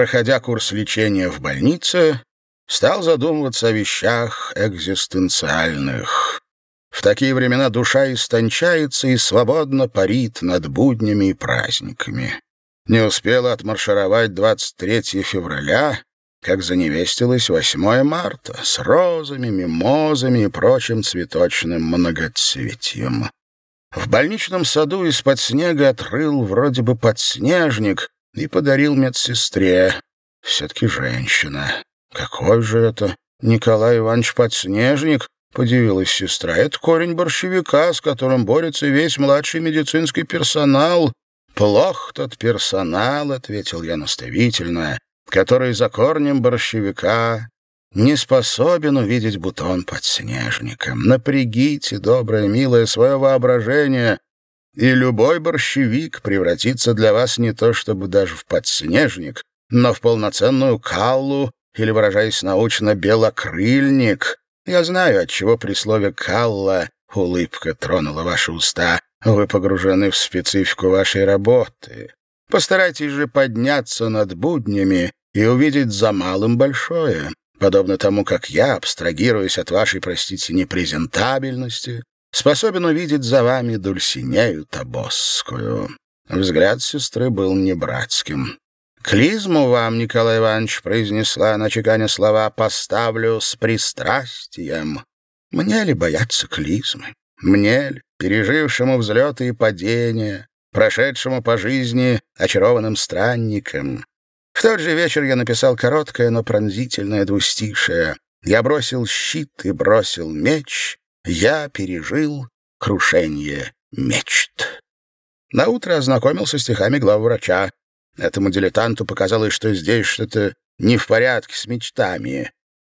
проходя курс лечения в больнице, стал задумываться о вещах экзистенциальных. В такие времена душа истончается и свободно парит над буднями и праздниками. Не успела отмаршировать 23 февраля, как заневестилось 8 марта с розами, мимозами и прочим цветочным многоцветием. В больничном саду из-под снега отрыл вроде бы подснежник и подарил медсестре. Все-таки женщина. Какой же это? Николай Иванович Подснежник? Подивилась сестра. Это корень борщевика, с которым борется весь младший медицинский персонал. Плох тот персонал, ответил я наставительно который за корнем борщевика не способен увидеть бутон подснежника. Напрягите, доброе, милое, свое воображение, и любой борщевик превратится для вас не то чтобы даже в подснежник, но в полноценную каллу или, выражаясь научно, белокрыльник. Я знаю, от чего при слове «калла» улыбка тронула ваши уста. Вы погружены в специфику вашей работы. Постарайтесь же подняться над буднями и увидеть за малым большое, подобно тому, как я, абстрагируясь от вашей, простите, непрезентабельности, способен увидеть за вами Дульсинею Табосскую. Взгляд сестры был не братским. «Клизму вам, Николай Иванович», — произнесла она, чеканя слова, — «поставлю с пристрастием». Мне ли бояться клизмы? Мне ли, пережившему взлеты и падения, прошедшему по жизни очарованным странникам, в тот же вечер я написал короткое, но пронзительное двустишее. Я бросил щит и бросил меч. Я пережил крушение мечт. Наутро ознакомился с стихами главврача. Этому дилетанту показалось, что здесь что-то не в порядке с мечтами.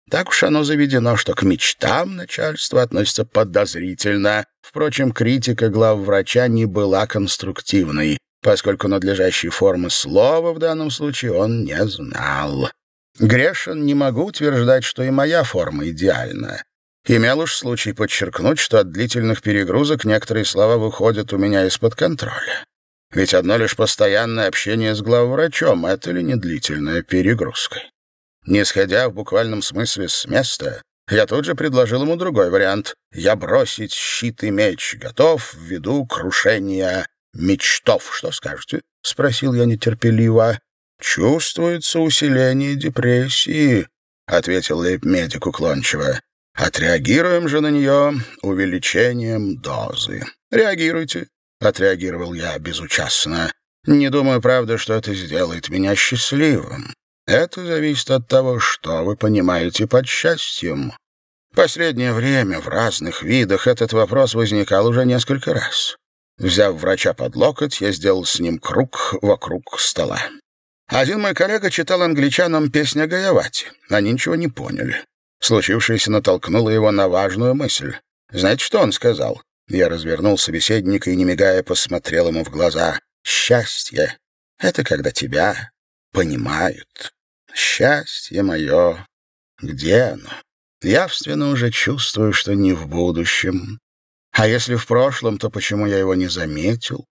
Так уж оно заведено, что к мечтам начальство относится подозрительно. Впрочем, критика главврача не была конструктивной поскольку надлежащей формы слова в данном случае он не знал. Грешен не могу утверждать, что и моя форма идеальна. Имел уж случай подчеркнуть, что от длительных перегрузок некоторые слова выходят у меня из-под контроля. Ведь одно лишь постоянное общение с главврачом — это ли не длительная перегрузка? Не сходя в буквальном смысле с места, я тут же предложил ему другой вариант. Я бросить щит и меч готов ввиду крушения мечтов. Что скажете? — спросил я нетерпеливо. — Чувствуется усиление депрессии, — ответил лейб-медик уклончиво. — Отреагируем же на нее увеличением дозы. — Реагируйте, — отреагировал я безучастно. — Не думаю, правда, что это сделает меня счастливым. Это зависит от того, что вы понимаете под счастьем. Последнее время в разных видах этот вопрос возникал уже несколько раз. Взяв врача под локоть, я сделал с ним круг вокруг стола. Один мой коллега читал англичанам песнь о Гаявате. Они ничего не поняли. Случившееся натолкнуло его на важную мысль. Знаете, что он сказал? Я развернул собеседника и, не мигая, посмотрел ему в глаза. «Счастье — это когда тебя понимают. Счастье мое, где оно? Явственно уже чувствую, что не в будущем, а если в прошлом, то почему я его не заметил?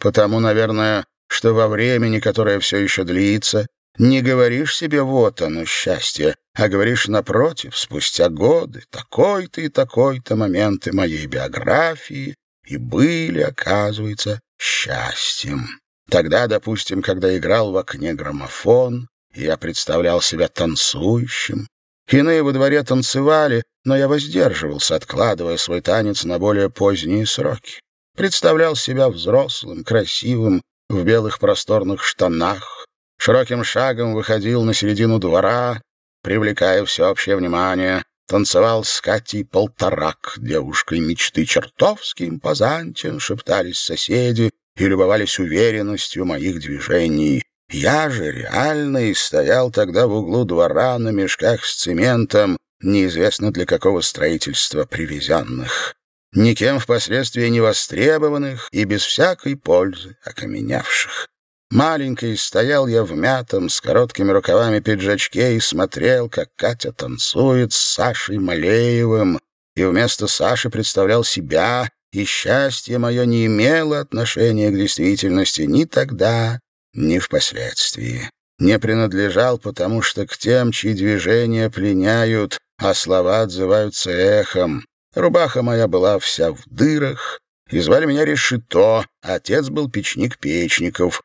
Потому, наверное, что во времени, которое все еще длится, не говоришь себе «вот оно, счастье», а говоришь напротив, спустя годы, такой-то и такой-то моменты моей биографии и были, оказывается, счастьем. Тогда, допустим, когда играл в окне граммофон, я представлял себя танцующим, Иные во дворе танцевали, но я воздерживался, откладывая свой танец на более поздние сроки. Представлял себя взрослым, красивым, в белых просторных штанах, широким шагом выходил на середину двора, привлекая всеобщее внимание, танцевал с Катей Полторак, девушкой мечты чертовски импозантен, шептались соседи и любовались уверенностью моих движений. Я же реально и стоял тогда в углу двора на мешках с цементом, неизвестно для какого строительства привезенных, никем впоследствии не востребованных и без всякой пользы окаменевших. Маленький стоял я в мятом, с короткими рукавами пиджачке и смотрел, как Катя танцует с Сашей Малеевым, и вместо Саши представлял себя, и счастье мое не имело отношения к действительности ни тогда, ни впоследствии. не принадлежал, потому что к тем, чьи движения пленяют, а слова отзываются эхом. Рубаха моя была вся в дырах, и звали меня Решето, отец был печник Печников.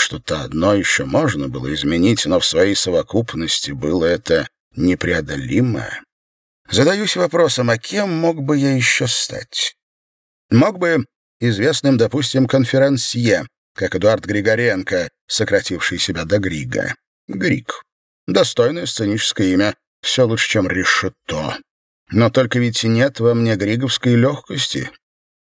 Что-то одно еще можно было изменить, но в своей совокупности было это непреодолимое. Задаюсь вопросом, а кем мог бы я еще стать? Мог бы известным, допустим, конферансье, как Эдуард Григоренко, сокративший себя до Грига. Григ. Достойное сценическое имя. Все лучше, чем решето. Но только ведь нет во мне григовской легкости.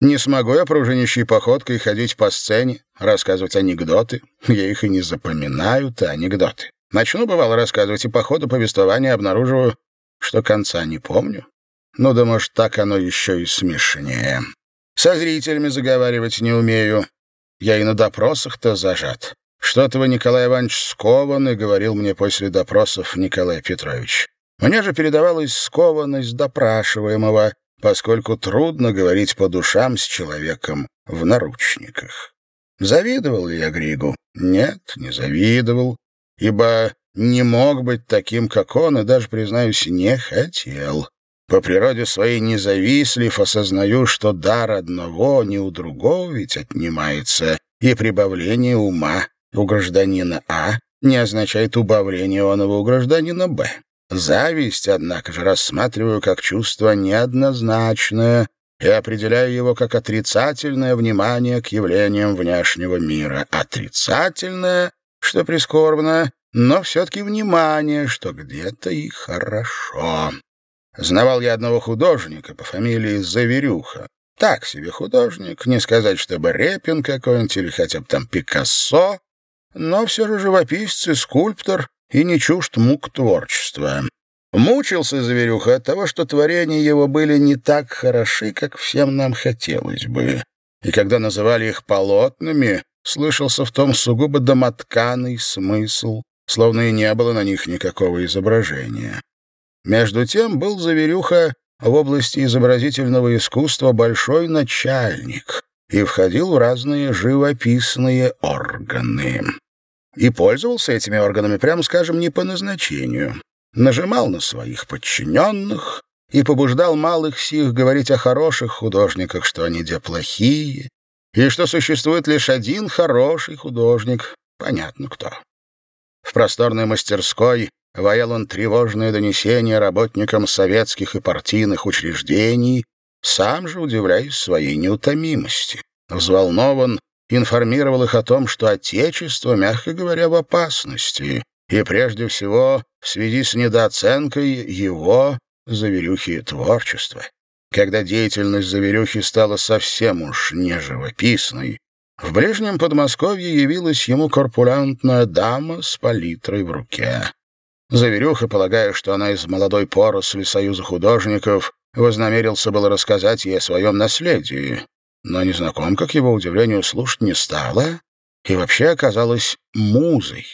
Не смогу я пружинищей походкой ходить по сцене, рассказывать анекдоты. Я их и не запоминаю-то, анекдоты. Начну, бывало, рассказывать, и по ходу повествования обнаруживаю, что конца не помню. Ну да, может, так оно еще и смешнее. Со зрителями заговаривать не умею. Я и на допросах-то зажат. Что-то вы, Николай Иванович, скованы, говорил мне после допросов Николай Петрович. Мне же передавалась скованность допрашиваемого, поскольку трудно говорить по душам с человеком в наручниках. Завидовал ли я Григу? Нет, не завидовал, ибо не мог быть таким, как он, и даже, признаюсь, не хотел. По природе своей независлив, осознаю, что дар одного не у другого ведь отнимается, и прибавление ума у гражданина А не означает убавление оного у гражданина Б. Зависть, однако же, рассматриваю как чувство неоднозначное и определяю его как отрицательное внимание к явлениям внешнего мира. Отрицательное, что прискорбно, но все-таки внимание, что где-то и хорошо. Знавал я одного художника по фамилии Заверюха. Так себе художник, не сказать, чтобы Репин какой-нибудь или хотя бы там Пикассо, но все же живописец и скульптор и не чужд мук творчества. Мучился Зверюха от того, что творения его были не так хороши, как всем нам хотелось бы. И когда называли их полотнами, слышался в том сугубо домотканый смысл, словно и не было на них никакого изображения. Между тем был Заверюха в области изобразительного искусства большой начальник и входил в разные живописные органы и пользовался этими органами, прямо скажем, не по назначению. Нажимал на своих подчиненных и побуждал малых сих говорить о хороших художниках, что они где плохие, и что существует лишь один хороший художник, понятно кто. В просторной мастерской воял он тревожное донесение работникам советских и партийных учреждений, сам же удивляясь своей неутомимости. Взволнован, информировал их о том, что Отечество, мягко говоря, в опасности, и прежде всего в связи с недооценкой его, Заверюхи, творчества. Когда деятельность Заверюхи стала совсем уж неживописной, в ближнем Подмосковье явилась ему корпулентная дама с палитрой в руке. Заверюха, полагая, что она из молодой поросли Союза художников, вознамерился было рассказать ей о своем наследии но незнакомка, к его удивлению, слушать не стала и вообще оказалась музой.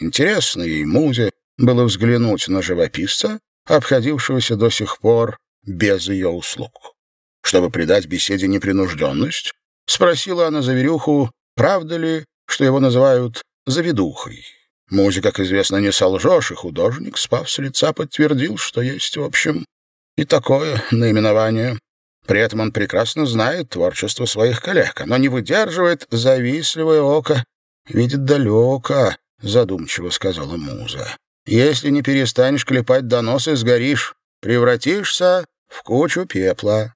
Интересно ей музе было взглянуть на живописца, обходившегося до сих пор без ее услуг. Чтобы придать беседе непринужденность, спросила она Заверюху, правда ли, что его называют «заведухой». Музе, как известно, не солжешь, и художник, спав с лица, подтвердил, что есть, в общем, и такое наименование. При этом он прекрасно знает творчество своих коллег. Оно не выдерживает завистливое око, видит далеко, задумчиво сказала муза. Если не перестанешь клепать доносы, сгоришь, превратишься в кучу пепла.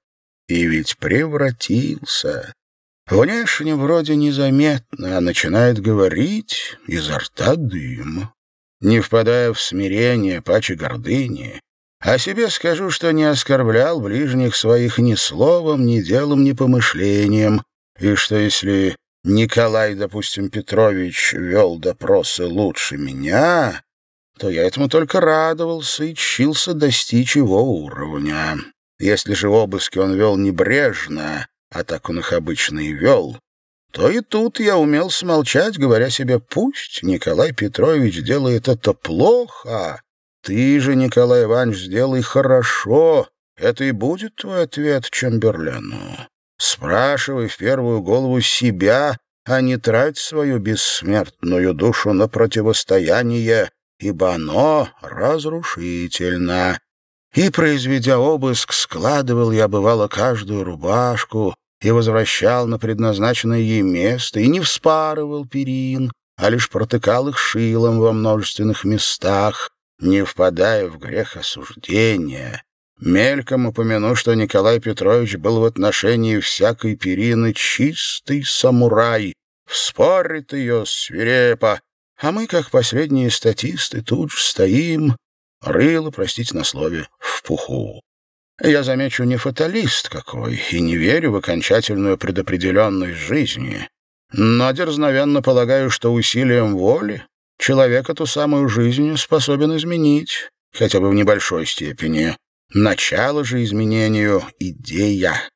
И ведь превратился. Внешне вроде незаметно, а начинает говорить изо рта дым. Не впадая в смирение, паче гордыни, о себе скажу, что не оскорблял ближних своих ни словом, ни делом, ни помышлением, и что если Николай, допустим, Петрович вел допросы лучше меня, то я этому только радовался и чился достичь его уровня. Если же обыски он вел небрежно, а так он их обычно и вел, то и тут я умел смолчать, говоря себе, пусть Николай Петрович делает это плохо, ты же, Николай Иванович, сделай хорошо. Это и будет твой ответ Чемберлену. Спрашивай в первую голову себя, а не трать свою бессмертную душу на противостояние, ибо оно разрушительно. И, произведя обыск, складывал я, бывало, каждую рубашку и возвращал на предназначенное ей место, и не вспарывал перин, а лишь протыкал их шилом во множественных местах, не впадая в грех осуждения. Мельком упомяну, что Николай Петрович был в отношении всякой перины чистый самурай, вспорит ее свирепо, а мы, как последние статисты, тут же стоим, рыло, простите на слове, в пуху. Я, замечу, не фаталист какой и не верю в окончательную предопределенность жизни, но дерзновенно полагаю, что усилием воли человек эту самую жизнь способен изменить, хотя бы в небольшой степени. Начало же изменению — идея.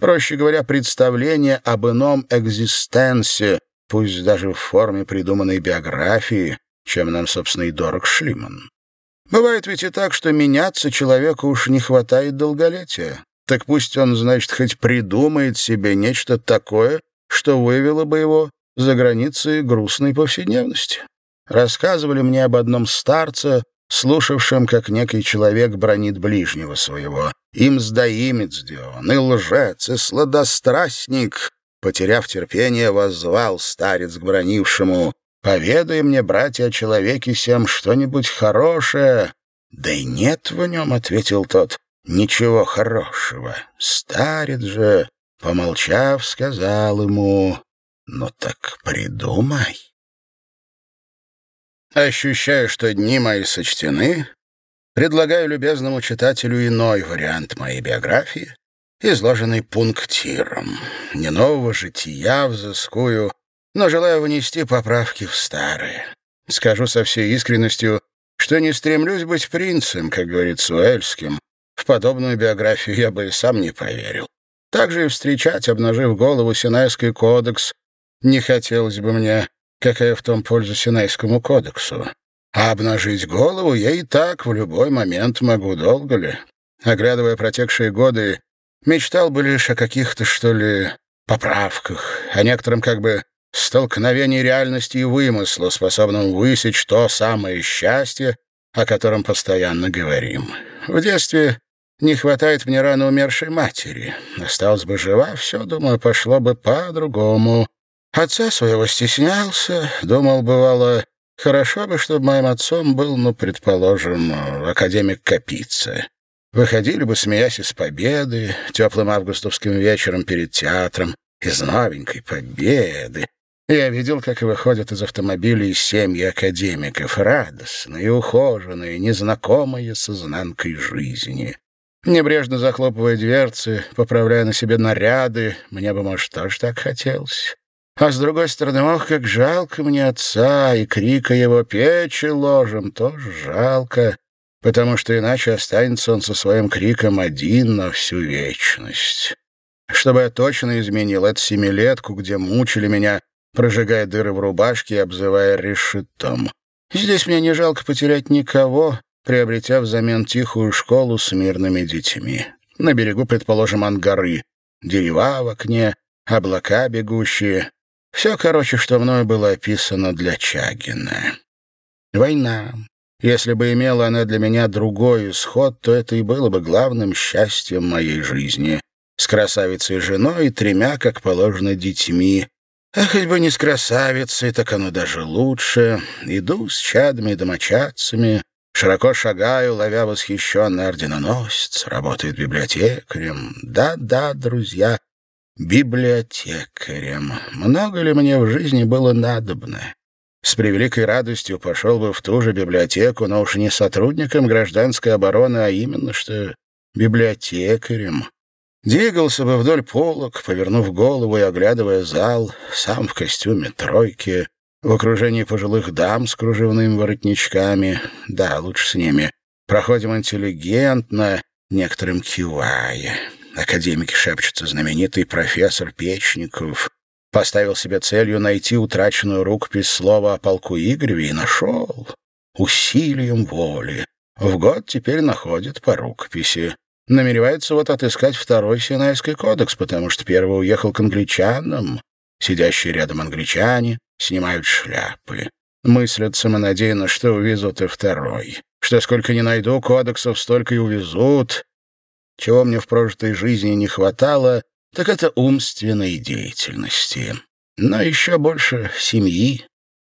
Проще говоря, представление об ином экзистенсе, пусть даже в форме придуманной биографии, чем нам, собственно, и дорог Шлиман. Бывает ведь и так, что меняться человеку уж не хватает долголетия. Так пусть он, значит, хоть придумает себе нечто такое, что вывело бы его за границы грустной повседневности. Рассказывали мне об одном старце, слушавшем, как некий человек бронит ближнего своего. Им сдаимец он, и лжец, и сладострастник. Потеряв терпение, воззвал старец к бронившему. «Поведай мне, братья, о человеке сем что-нибудь хорошее». «Да и нет в нем», — ответил тот, — «ничего хорошего». Старец же, помолчав, сказал ему, «Ну так придумай». Ощущая, что дни мои сочтены, предлагаю любезному читателю иной вариант моей биографии, изложенный пунктиром. Не нового жития взыскую, но желаю внести поправки в старые. Скажу со всей искренностью, что не стремлюсь быть принцем, как говорит Суэльским. В подобную биографию я бы и сам не поверил. Также и встречать, обнажив голову, Синайский кодекс не хотелось бы мне, Какая в том польза Синайскому кодексу? А обнажить голову я и так в любой момент могу, долго ли? Оглядывая протекшие годы, мечтал бы лишь о каких-то, что ли, поправках, о некотором как бы столкновении реальности и вымысла, способном высечь то самое счастье, о котором постоянно говорим. В детстве не хватает мне рано умершей матери. Осталась бы жива, все, думаю, пошло бы по-другому. Отца своего стеснялся, думал, бывало, хорошо бы, чтобы моим отцом был, ну, предположим, академик Капица. Выходили бы, смеясь из победы, теплым августовским вечером перед театром, из новенькой победы. Я видел, как выходят из автомобилей семьи академиков, радостные, ухоженные, незнакомые с изнанкой жизни. Небрежно захлопывая дверцы, поправляя на себе наряды, мне бы, может, тоже так хотелось. А с другой стороны, ох, как жалко мне отца, и крика его печи ложем тоже жалко, потому что иначе останется он со своим криком один на всю вечность. Чтобы я точно изменил эту семилетку, где мучили меня, прожигая дыры в рубашке и обзывая решетом. Здесь мне не жалко потерять никого, приобретя взамен тихую школу с мирными детьми. На берегу, предположим, ангары, дерева в окне, облака бегущие, все, короче, что мною было описано для Чагина. Война. Если бы имела она для меня другой исход, то это и было бы главным счастьем моей жизни. С красавицей женой и тремя, как положено, детьми. А хоть бы не с красавицей, так оно даже лучше. Иду с чадами и домочадцами, широко шагаю, ловя восхищенный орденоносец, работает библиотекарем. Да-да, друзья, библиотекарем. Много ли мне в жизни было надобно? С превеликой радостью пошел бы в ту же библиотеку, но уж не сотрудником гражданской обороны, а именно что библиотекарем. Двигался бы вдоль полок, повернув голову и оглядывая зал, сам в костюме тройки, в окружении пожилых дам с кружевными воротничками. Да, лучше с ними. Проходим интеллигентно, некоторым кивая. Академики шепчутся, знаменитый профессор Печников поставил себе целью найти утраченную рукопись слова о полку Игореве и нашел. Усилием воли. В год теперь находит по рукописи. Намеревается вот отыскать второй Синайский кодекс, потому что первый уехал к англичанам. Сидящие рядом англичане снимают шляпы. Мыслят самонадеянно, что увезут и второй. Что сколько не найду кодексов, столько и увезут. Чего мне в прожитой жизни не хватало, так это умственной деятельности. Но еще больше семьи.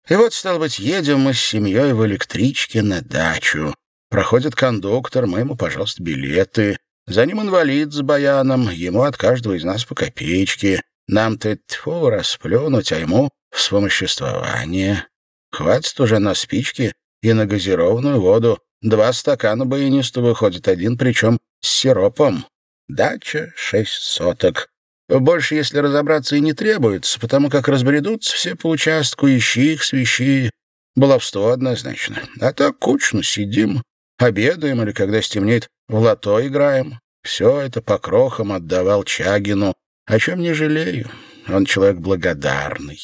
И вот, стало быть, едем мы с семьей в электричке на дачу. Проходит кондуктор, мы ему, пожалуйста, билеты. За ним инвалид с баяном, ему от каждого из нас по копеечке. Нам-то тьфу расплюнуть, а ему вспомоществование. Хватит уже на спички и на газированную воду. Два стакана баянисту выходит, один причем с сиропом. Дача шесть соток. Больше, если разобраться, и не требуется, потому как разбредутся все по участку, ищи их, свищи. Баловство однозначно. А так кучно сидим, обедаем или, когда стемнеет, в лото играем. Все это по крохам отдавал Чагину, о чем не жалею. Он человек благодарный.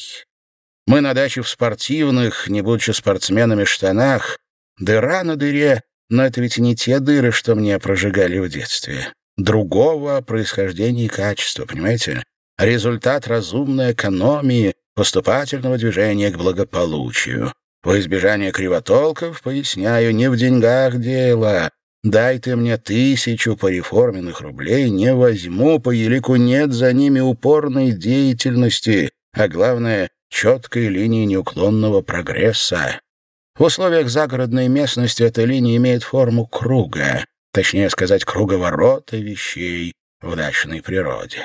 Мы на даче в спортивных, не будучи спортсменами, штанах. Дыра на дыре, но это ведь не те дыры, что мне прожигали в детстве другого происхождения и качества, понимаете? Результат разумной экономии, поступательного движения к благополучию. Во избежание кривотолков, поясняю, не в деньгах дело. Дай ты мне тысячу пореформенных рублей, не возьму, по елику нет за ними упорной деятельности, а главное — четкой линии неуклонного прогресса. В условиях загородной местности эта линия имеет форму круга точнее сказать, круговорота вещей в дачной природе.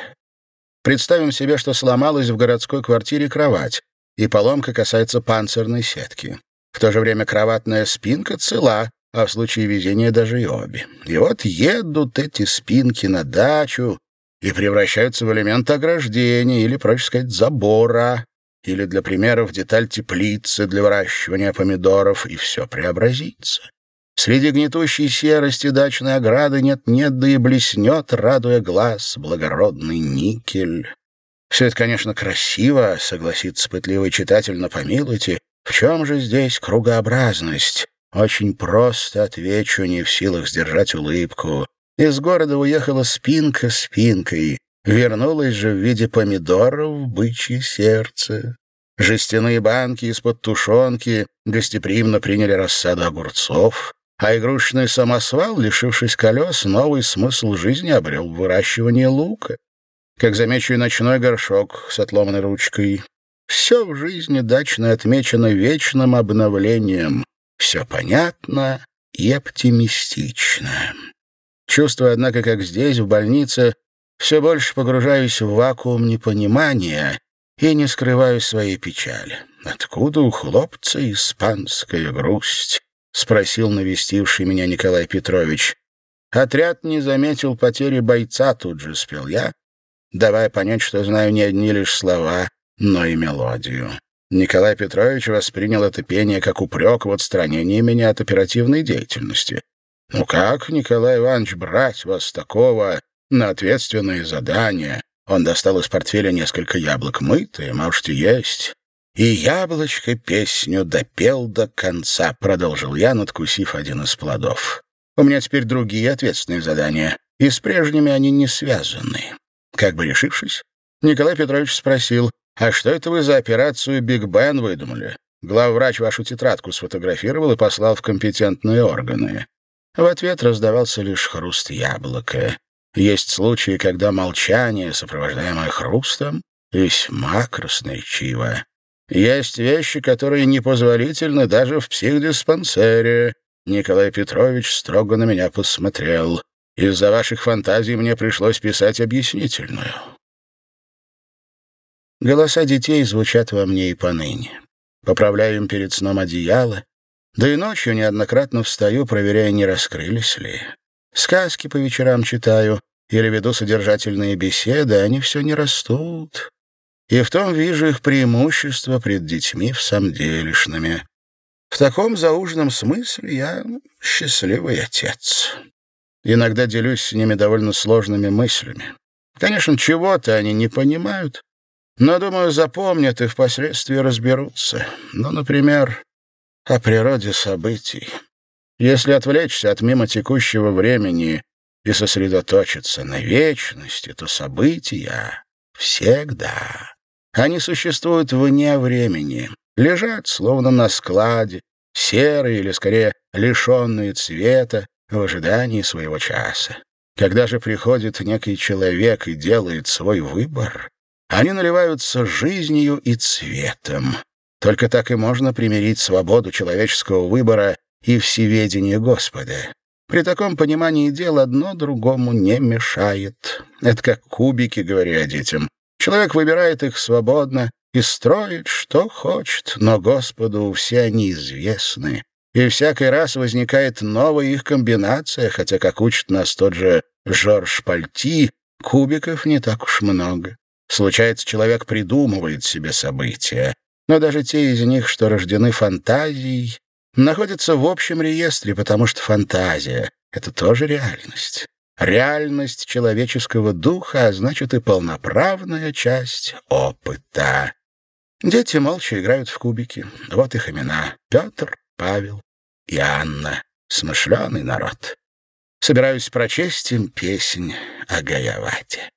Представим себе, что сломалась в городской квартире кровать, и поломка касается панцирной сетки. В то же время кроватная спинка цела, а в случае везения даже и обе. И вот едут эти спинки на дачу и превращаются в элемент ограждения или, проще сказать, забора, или, для примера, в деталь теплицы для выращивания помидоров, и все преобразится. Среди гнетущей серости дачной ограды нет-нет, да и блеснет, радуя глаз, благородный никель. Все это, конечно, красиво, согласится пытливый читатель, но помилуйте, в чем же здесь кругообразность? Очень просто отвечу, не в силах сдержать улыбку. Из города уехала спинка спинкой, вернулась же в виде помидоров бычье сердце. Жестяные банки из-под тушенки гостеприимно приняли рассаду огурцов, а игрушечный самосвал, лишившись колес, новый смысл жизни обрел в выращивании лука. Как замечу и ночной горшок с отломанной ручкой. Все в жизни дачно отмечено вечным обновлением. Все понятно и оптимистично. Чувствую, однако, как здесь, в больнице, все больше погружаюсь в вакуум непонимания и не скрываю своей печали. Откуда у хлопца испанская грусть? — спросил навестивший меня Николай Петрович. «Отряд не заметил потери бойца», — тут же спел я, давая понять, что знаю не одни лишь слова, но и мелодию. Николай Петрович воспринял это пение как упрек в отстранении меня от оперативной деятельности. «Ну как, Николай Иванович, брать вас такого на ответственные задания?» Он достал из портфеля несколько яблок мытые, можете есть. «И яблочко песню допел до конца», — продолжил я, надкусив один из плодов. «У меня теперь другие ответственные задания, и с прежними они не связаны». Как бы решившись, Николай Петрович спросил, «А что это вы за операцию «Биг Бен» выдумали?» Главврач вашу тетрадку сфотографировал и послал в компетентные органы. В ответ раздавался лишь хруст яблока. Есть случаи, когда молчание, сопровождаемое хрустом, весьма красноречиво. Есть вещи, которые непозволительны даже в психдиспансере. Николай Петрович строго на меня посмотрел. Из-за ваших фантазий мне пришлось писать объяснительную. Голоса детей звучат во мне и поныне. Поправляю им перед сном одеяло, да и ночью неоднократно встаю, проверяя, не раскрылись ли. Сказки по вечерам читаю или веду содержательные беседы, они все не растут и в том вижу их преимущество пред детьми в самом делешными. В таком зауженном смысле я счастливый отец. Иногда делюсь с ними довольно сложными мыслями. Конечно, чего-то они не понимают, но, думаю, запомнят и впоследствии разберутся. Ну, например, о природе событий. Если отвлечься от мимо текущего времени и сосредоточиться на вечности, то события всегда Они существуют вне времени, лежат словно на складе, серые или, скорее, лишенные цвета, в ожидании своего часа. Когда же приходит некий человек и делает свой выбор, они наливаются жизнью и цветом. Только так и можно примирить свободу человеческого выбора и всеведение Господа. При таком понимании дел одно другому не мешает. Это как кубики, говорю детям. Человек выбирает их свободно и строит, что хочет, но Господу все они известны. И всякий раз возникает новая их комбинация, хотя, как учит нас тот же Жорж Пальти, кубиков не так уж много. Случается, человек придумывает себе события, но даже те из них, что рождены фантазией, находятся в общем реестре, потому что фантазия — это тоже реальность. Реальность человеческого духа, а значит и полноправная часть опыта. Дети молча играют в кубики. Вот их имена. Петр, Павел и Анна. Смышленый народ. Собираюсь прочесть им песнь о Гаявате.